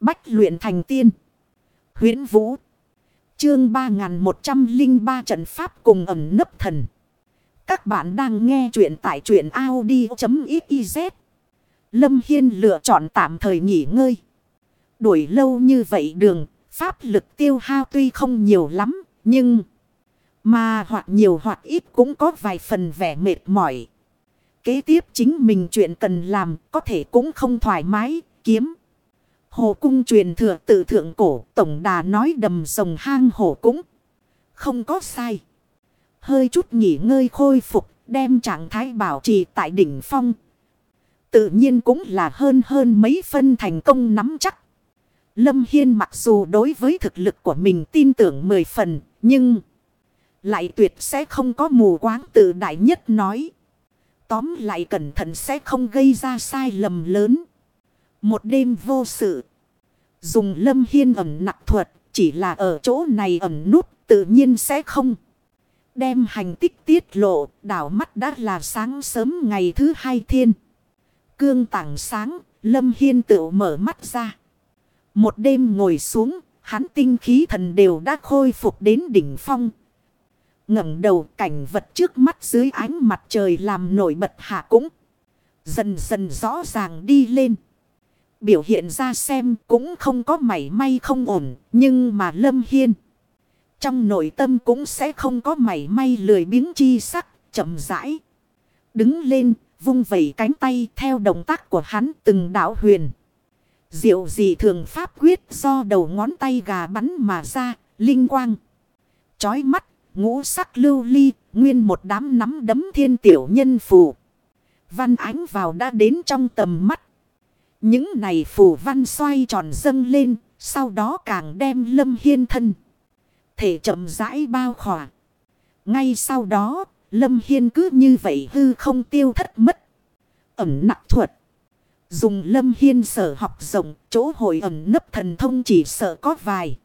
Bách luyện thành tiên. huyễn Vũ. Chương 3103 trận pháp cùng ẩm nấp thần. Các bạn đang nghe truyện tại truyện Audi.xyz. Lâm Hiên lựa chọn tạm thời nghỉ ngơi. Đuổi lâu như vậy đường, pháp lực tiêu hao tuy không nhiều lắm, nhưng... Mà hoặc nhiều hoặc ít cũng có vài phần vẻ mệt mỏi. Kế tiếp chính mình chuyện cần làm có thể cũng không thoải mái, kiếm. Hồ cung truyền thừa tự thượng cổ, tổng đà nói đầm rồng hang hổ cũng không có sai. Hơi chút nghỉ ngơi khôi phục, đem trạng thái bảo trì tại đỉnh phong. Tự nhiên cũng là hơn hơn mấy phân thành công nắm chắc. Lâm Hiên mặc dù đối với thực lực của mình tin tưởng mười phần, nhưng lại tuyệt sẽ không có mù quáng tự đại nhất nói. Tóm lại cẩn thận sẽ không gây ra sai lầm lớn. Một đêm vô sự. Dùng lâm hiên ẩm nặc thuật. Chỉ là ở chỗ này ẩm nút, tự nhiên sẽ không. Đem hành tích tiết lộ. Đảo mắt đã là sáng sớm ngày thứ hai thiên. Cương tảng sáng. Lâm hiên tự mở mắt ra. Một đêm ngồi xuống. Hắn tinh khí thần đều đã khôi phục đến đỉnh phong ngẩng đầu cảnh vật trước mắt dưới ánh mặt trời làm nổi bật hạ cũng. Dần dần rõ ràng đi lên. Biểu hiện ra xem cũng không có mảy may không ổn. Nhưng mà Lâm Hiên. Trong nội tâm cũng sẽ không có mảy may lười biếng chi sắc. chậm rãi. Đứng lên vung vẩy cánh tay theo động tác của hắn từng đảo huyền. Diệu dị thường pháp quyết do đầu ngón tay gà bắn mà ra. Linh quang. Chói mắt ngũ sắc lưu ly, nguyên một đám nắm đấm thiên tiểu nhân phù. Văn ánh vào đã đến trong tầm mắt. Những này phù văn xoay tròn dâng lên, sau đó càng đem lâm hiên thân. Thể chậm rãi bao khỏa. Ngay sau đó, lâm hiên cứ như vậy hư không tiêu thất mất. Ẩm nặng thuật. Dùng lâm hiên sở học rộng, chỗ hội ẩm nấp thần thông chỉ sợ có vài.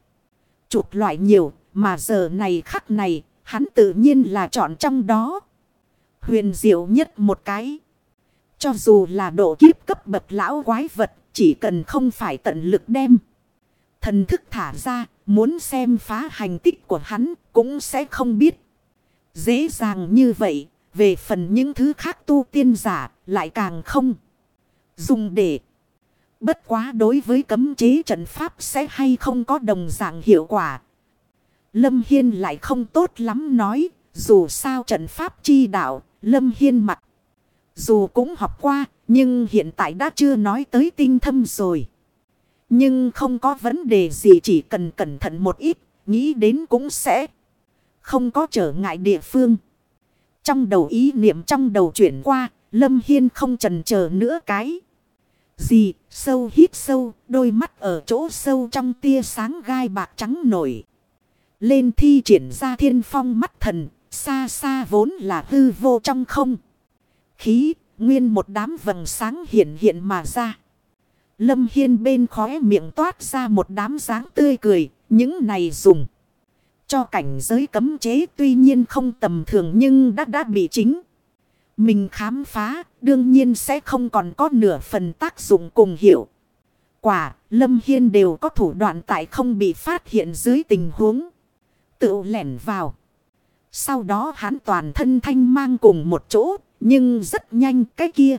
Chụp loại nhiều, mà giờ này khắc này, hắn tự nhiên là chọn trong đó. Huyền diệu nhất một cái. Cho dù là độ kiếp cấp bậc lão quái vật, chỉ cần không phải tận lực đem. Thần thức thả ra, muốn xem phá hành tích của hắn, cũng sẽ không biết. Dễ dàng như vậy, về phần những thứ khác tu tiên giả, lại càng không. Dùng để. Bất quá đối với cấm chế trận pháp sẽ hay không có đồng dạng hiệu quả, Lâm Hiên lại không tốt lắm nói. Dù sao trận pháp chi đạo, Lâm Hiên mặc dù cũng học qua, nhưng hiện tại đã chưa nói tới tinh thâm rồi. Nhưng không có vấn đề gì chỉ cần cẩn thận một ít, nghĩ đến cũng sẽ không có trở ngại địa phương. Trong đầu ý niệm trong đầu chuyển qua, Lâm Hiên không trần chờ nữa cái. Gì, sâu hít sâu, đôi mắt ở chỗ sâu trong tia sáng gai bạc trắng nổi. Lên thi triển ra thiên phong mắt thần, xa xa vốn là hư vô trong không. Khí, nguyên một đám vầng sáng hiện hiện mà ra. Lâm Hiên bên khóe miệng toát ra một đám dáng tươi cười, những này dùng. Cho cảnh giới cấm chế tuy nhiên không tầm thường nhưng đã đã bị chính. Mình khám phá, đương nhiên sẽ không còn có nửa phần tác dụng cùng hiệu. Quả, Lâm Hiên đều có thủ đoạn tại không bị phát hiện dưới tình huống tự lẻn vào. Sau đó hắn toàn thân thanh mang cùng một chỗ, nhưng rất nhanh cái kia.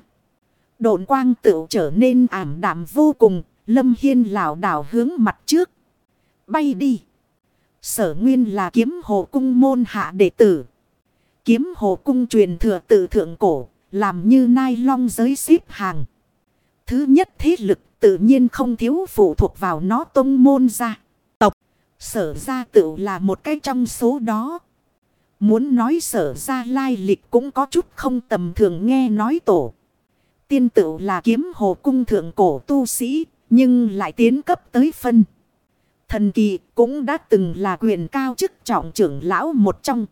Độn quang tự trở nên ảm đạm vô cùng, lâm hiên lảo đảo hướng mặt trước. Bay đi. Sở nguyên là kiếm hồ cung môn hạ đệ tử. Kiếm hồ cung truyền thừa tự thượng cổ, làm như nai long giới xếp hàng. Thứ nhất thế lực tự nhiên không thiếu phụ thuộc vào nó tông môn ra. Sở ra tự là một cái trong số đó. Muốn nói sở ra lai lịch cũng có chút không tầm thường nghe nói tổ. Tiên tự là kiếm hồ cung thượng cổ tu sĩ, nhưng lại tiến cấp tới phân. Thần kỳ cũng đã từng là quyền cao chức trọng trưởng lão một trong.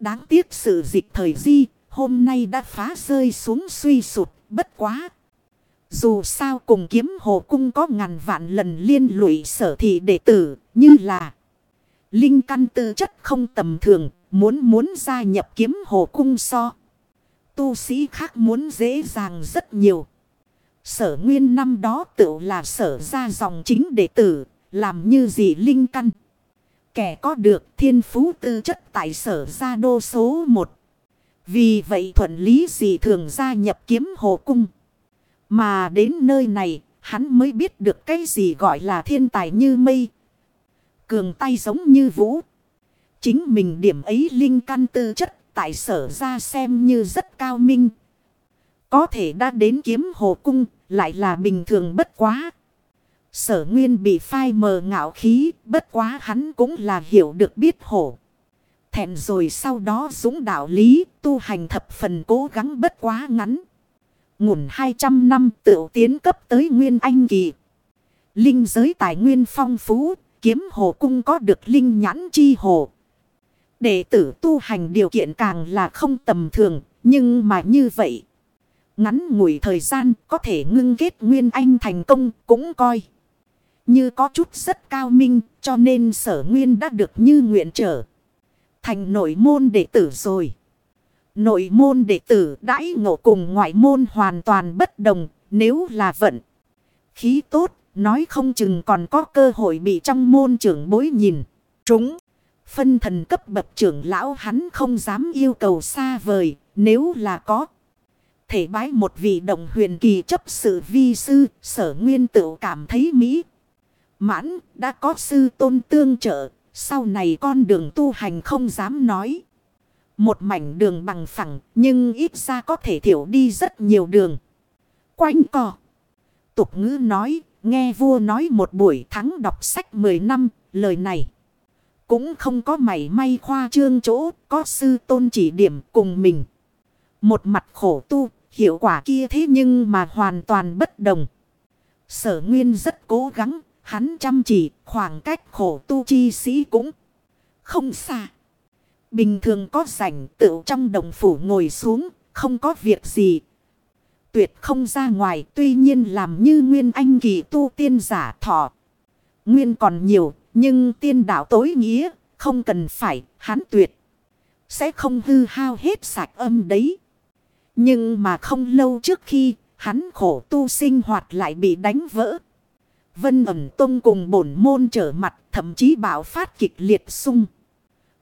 Đáng tiếc sự dịch thời di, hôm nay đã phá rơi xuống suy sụt, bất quá. Dù sao cùng kiếm hồ cung có ngàn vạn lần liên lụy sở thị đệ tử như là Linh căn tư chất không tầm thường muốn muốn gia nhập kiếm hồ cung so. Tu sĩ khác muốn dễ dàng rất nhiều. Sở nguyên năm đó tự là sở ra dòng chính đệ tử, làm như gì linh căn. Kẻ có được thiên phú tư chất tại sở gia đô số 1. Vì vậy thuận lý gì thường gia nhập kiếm hồ cung. Mà đến nơi này, hắn mới biết được cái gì gọi là thiên tài như mây. Cường tay giống như vũ. Chính mình điểm ấy linh căn tư chất tại sở ra xem như rất cao minh. Có thể đã đến kiếm hồ cung, lại là bình thường bất quá. Sở nguyên bị phai mờ ngạo khí, bất quá hắn cũng là hiểu được biết hổ. Thẹn rồi sau đó dũng đạo lý, tu hành thập phần cố gắng bất quá ngắn. Ngủn 200 năm tự tiến cấp tới nguyên anh kỳ. Linh giới tài nguyên phong phú, kiếm hồ cung có được linh nhãn chi hồ. Đệ tử tu hành điều kiện càng là không tầm thường, nhưng mà như vậy. Ngắn ngủi thời gian có thể ngưng kết nguyên anh thành công cũng coi. Như có chút rất cao minh cho nên sở nguyên đã được như nguyện trở. Thành nội môn đệ tử rồi. Nội môn đệ tử đãi ngộ cùng ngoại môn hoàn toàn bất đồng nếu là vận. Khí tốt nói không chừng còn có cơ hội bị trong môn trưởng bối nhìn. Trúng. Phân thần cấp bậc trưởng lão hắn không dám yêu cầu xa vời nếu là có thể bái một vị đồng huyền kỳ chấp sự vi sư, sở nguyên tự cảm thấy mỹ. Mãn, đã có sư tôn tương trợ, sau này con đường tu hành không dám nói. Một mảnh đường bằng phẳng, nhưng ít ra có thể thiểu đi rất nhiều đường. Quanh cò. Tục ngữ nói, nghe vua nói một buổi thắng đọc sách 10 năm, lời này. Cũng không có mảy may khoa trương chỗ, có sư tôn chỉ điểm cùng mình. Một mặt khổ tu, Hiệu quả kia thế nhưng mà hoàn toàn bất đồng. Sở Nguyên rất cố gắng, hắn chăm chỉ, khoảng cách khổ tu chi sĩ cũng không xa. Bình thường có rảnh tự trong đồng phủ ngồi xuống, không có việc gì. Tuyệt không ra ngoài, tuy nhiên làm như Nguyên Anh kỳ tu tiên giả thọ. Nguyên còn nhiều, nhưng tiên đạo tối nghĩa, không cần phải, hắn tuyệt. Sẽ không hư hao hết sạch âm đấy. Nhưng mà không lâu trước khi hắn khổ tu sinh hoạt lại bị đánh vỡ. Vân ẩm tông cùng bổn môn trở mặt thậm chí bạo phát kịch liệt sung.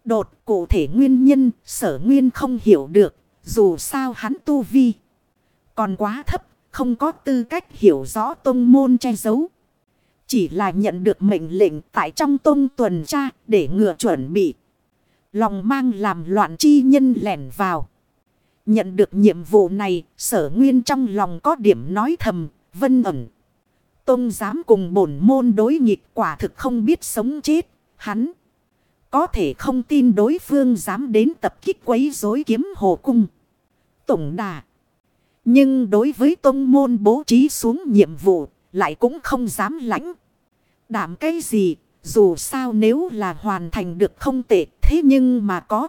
Đột cụ thể nguyên nhân sở nguyên không hiểu được dù sao hắn tu vi. Còn quá thấp không có tư cách hiểu rõ tông môn che giấu. Chỉ là nhận được mệnh lệnh tại trong tông tuần tra để ngừa chuẩn bị. Lòng mang làm loạn chi nhân lẻn vào. Nhận được nhiệm vụ này, sở nguyên trong lòng có điểm nói thầm, vân ẩn. Tông dám cùng bổn môn đối nghịch quả thực không biết sống chết, hắn. Có thể không tin đối phương dám đến tập kích quấy rối kiếm hồ cung. Tổng đà. Nhưng đối với tông môn bố trí xuống nhiệm vụ, lại cũng không dám lãnh. Đảm cái gì, dù sao nếu là hoàn thành được không tệ, thế nhưng mà có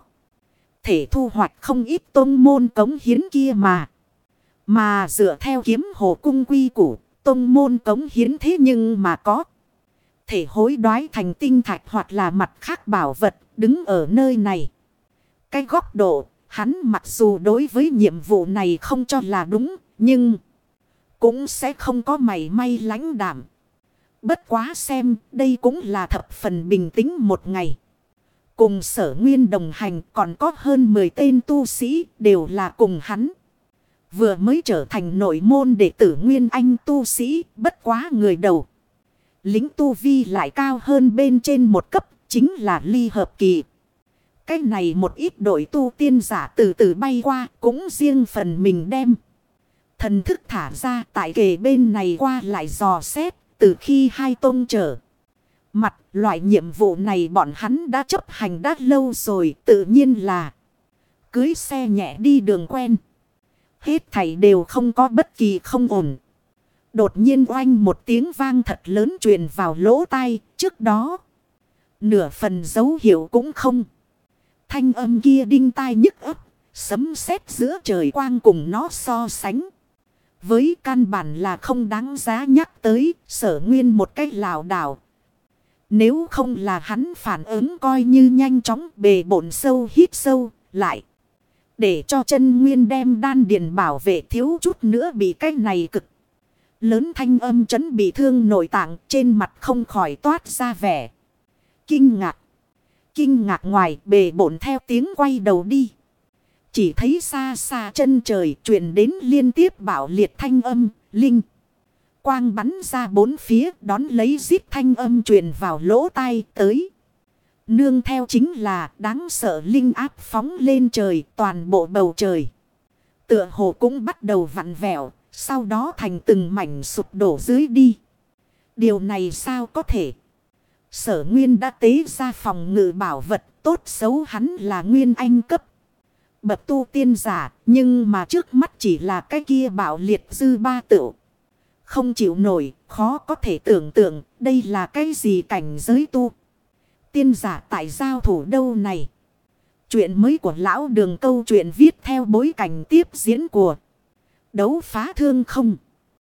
thể thu hoạch không ít tôn môn cống hiến kia mà. Mà dựa theo kiếm hồ cung quy củ, tôn môn cống hiến thế nhưng mà có. Thể hối đoái thành tinh thạch hoặc là mặt khác bảo vật đứng ở nơi này. Cái góc độ, hắn mặc dù đối với nhiệm vụ này không cho là đúng, nhưng cũng sẽ không có mảy may lãnh đảm. Bất quá xem, đây cũng là thập phần bình tĩnh một ngày. Cùng sở nguyên đồng hành còn có hơn 10 tên tu sĩ đều là cùng hắn. Vừa mới trở thành nội môn đệ tử Nguyên Anh tu sĩ bất quá người đầu. Lính tu vi lại cao hơn bên trên một cấp chính là ly hợp kỳ. Cái này một ít đội tu tiên giả từ từ bay qua cũng riêng phần mình đem. Thần thức thả ra tại kề bên này qua lại dò xét từ khi hai tôn trở. Mặt loại nhiệm vụ này bọn hắn đã chấp hành đã lâu rồi, tự nhiên là cưới xe nhẹ đi đường quen. Hết thảy đều không có bất kỳ không ổn. Đột nhiên oanh một tiếng vang thật lớn truyền vào lỗ tai, trước đó. Nửa phần dấu hiệu cũng không. Thanh âm kia đinh tai nhức ấp. Sấm sét giữa trời quang cùng nó so sánh. Với căn bản là không đáng giá nhắc tới, sở nguyên một cách lào đảo nếu không là hắn phản ứng coi như nhanh chóng bề bổn sâu hít sâu, lại. Để cho chân nguyên đem đan điền bảo vệ thiếu chút nữa bị cái này cực. Lớn thanh âm chấn bị thương nội tạng trên mặt không khỏi toát ra vẻ. Kinh ngạc. Kinh ngạc ngoài bề bổn theo tiếng quay đầu đi. Chỉ thấy xa xa chân trời truyền đến liên tiếp bảo liệt thanh âm, linh. Quang bắn ra bốn phía đón lấy giết thanh âm truyền vào lỗ tai tới. Nương theo chính là đáng sợ linh áp phóng lên trời toàn bộ bầu trời. Tựa hồ cũng bắt đầu vặn vẹo, sau đó thành từng mảnh sụp đổ dưới đi. Điều này sao có thể? Sở Nguyên đã tế ra phòng ngự bảo vật tốt xấu hắn là Nguyên Anh cấp. Bậc tu tiên giả nhưng mà trước mắt chỉ là cái kia bảo liệt dư ba tựu. Không chịu nổi, khó có thể tưởng tượng đây là cái gì cảnh giới tu. Tiên giả tại giao thủ đâu này? Chuyện mới của lão đường câu chuyện viết theo bối cảnh tiếp diễn của đấu phá thương không.